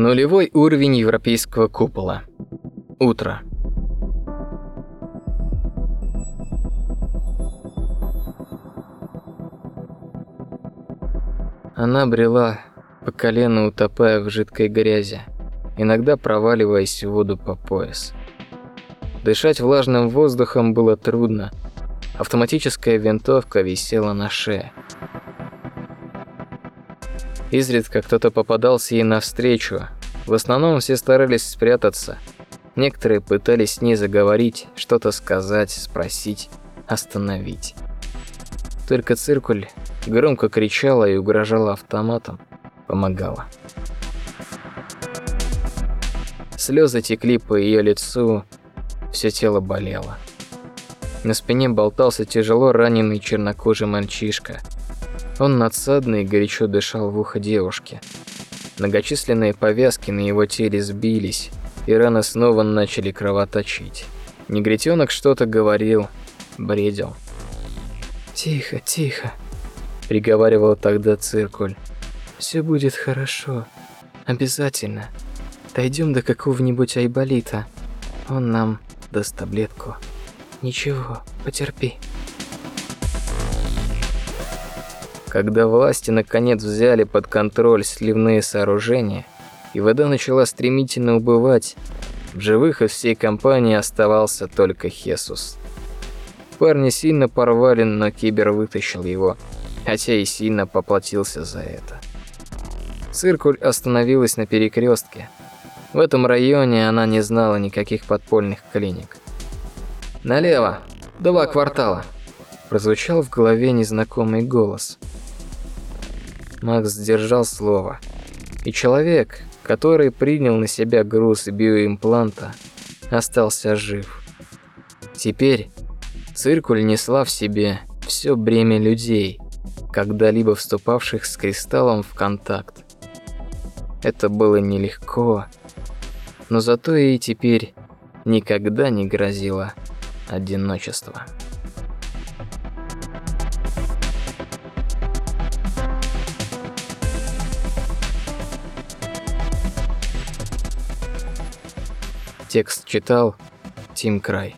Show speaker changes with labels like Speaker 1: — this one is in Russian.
Speaker 1: Нулевой уровень европейского купола. Утро. Она брела, по колено утопая в жидкой грязи, иногда проваливаясь в воду по пояс. Дышать влажным воздухом было трудно. Автоматическая винтовка висела на шее. Изредка кто-то попадался ей навстречу. В основном все старались спрятаться. Некоторые пытались с ней заговорить, что-то сказать, спросить, остановить. Только циркуль громко кричала и угрожала автоматом, помогала. Слезы текли по ее лицу, все тело болело. На спине болтался тяжело раненый чернокожий мальчишка – он надсадно и горячо дышал в ухо девушки. Многочисленные повязки на его теле сбились, и раны снова начали кровоточить. Негритенок что-то говорил, бредил.
Speaker 2: «Тихо, тихо», –
Speaker 1: приговаривал тогда циркуль.
Speaker 2: «Все будет хорошо. Обязательно. Дойдем до какого-нибудь айболита. Он нам даст таблетку. Ничего, потерпи».
Speaker 1: Когда власти наконец взяли под контроль сливные сооружения, и вода начала стремительно убывать, в живых из всей компании оставался только Хесус. Парни сильно порвали, но Кибер вытащил его, хотя и сильно поплатился за это. Циркуль остановилась на перекрестке. В этом районе она не знала никаких подпольных клиник. «Налево! Два квартала!» Прозвучал в голове незнакомый голос. Макс сдержал слово. И человек, который принял на себя груз биоимпланта, остался жив. Теперь циркуль несла в себе все бремя людей, когда-либо вступавших с кристаллом в контакт. Это было нелегко, но зато ей теперь никогда не грозило одиночество. Текст читал Тим Край.